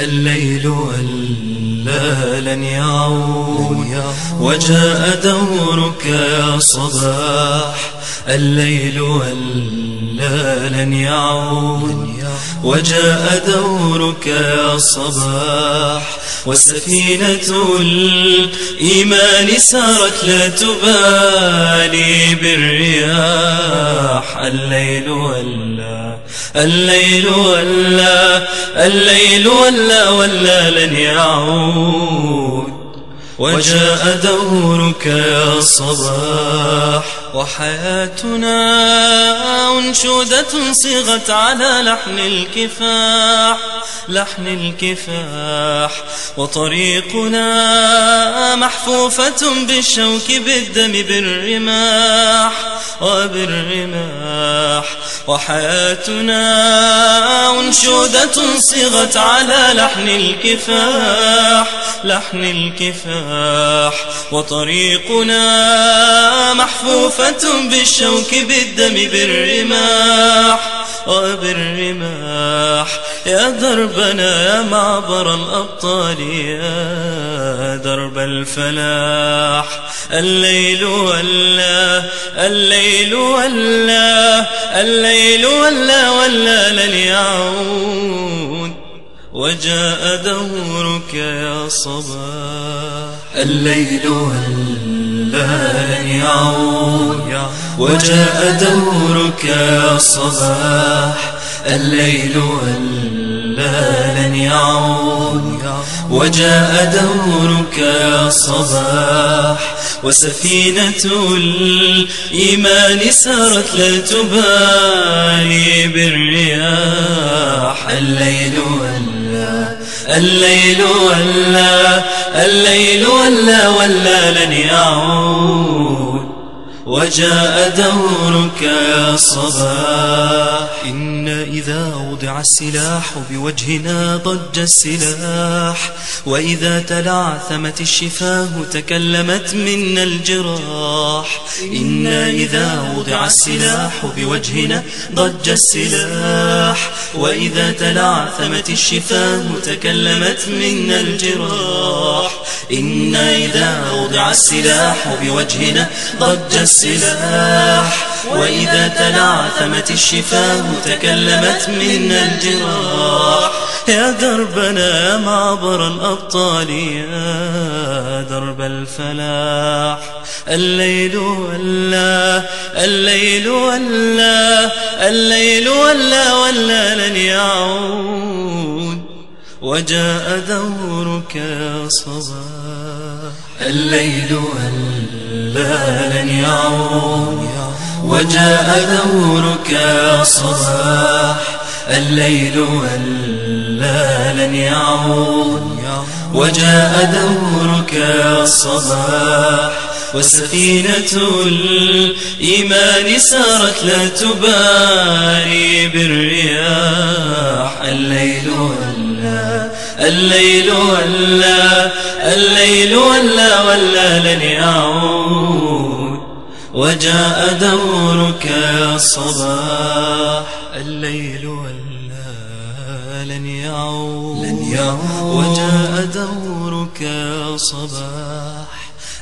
الليل ولا لن يعود وجاء دورك يا صباح. الليل ولا لن يعود وجاء دورك يا صباح. والسفينة الإيمان سارت لا تبالي بالرياح. الليل ولا الليل ولا الليل ولا ولا لن يعود. وجاء دورك يا صباح وحياتنا أنشودة صيغت على لحن الكفاح لحن الكفاح. وطريقنا محفوفة بالشوك بالدم بالرماح. وبالرماح وحياتنا أنشودة صيغت على لحن الكفاح لحن الكفاح. وطريقنا محفوفة بالشوك بالدم بالرماح. وبالرماح يا دربنا يا معبر الأبطال يا درب الفلاح. الليل ولا الليل ولا الليل ولا ولا لن يعود. وجاء دورك يا صباح. الليل لن يعود. وجاء دورك يا صباح. الليل لن يعود. وجاء دورك يا صباح. وسفينة الإيمان سارت لا تبالي بالرياح. الليل ولا الليل ولا الليل ولا ولا لن يعود. وجاء دورك يا صباح إن إذا وضع السلاح بوجهنا ضج السلاح. وإذا تلعثمت الشفاه تكلمت منا الجراح. إن إذا وضع السلاح بوجهنا ضج السلاح. وإذا تلعثمت الشفاه تكلمت منا الجراح. إن إذا وضع السلاح بوجهنا ضج السلاح وإذا تلعثمت الشفاه تكلمت منا الجراح. يا دربنا يا معبر الأبطال يا درب الفلاح. الليل ولا الليل ولا الليل ولا ولا لن يعود. وجاء دورك يا صباح الليل ولا لن يعود. وجاء دورك يا صباح الليل ولا لن يعود. وجاء دورك يا صباح وسفينة الإيمان سارت لا تبالي بالرياح. الليل الليل ولا الليل ولا ولا لن يعود. وجاء دورك يا صباح. الليل ولا لن يعود. لن يعود. وجاء دورك يا صباح.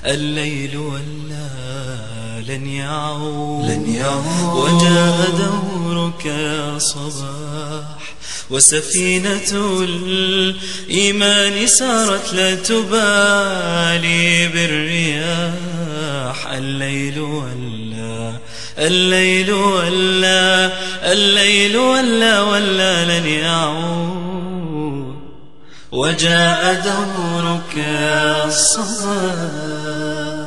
الليل ولا لن يعود. لن يعود. وجاء دورك يا صباح. وسفينة الإيمان سارت لا تبالي بالرياح الليل ولا الليل ولا الليل ولا ولا لن يعود. وجاء دورك الصباح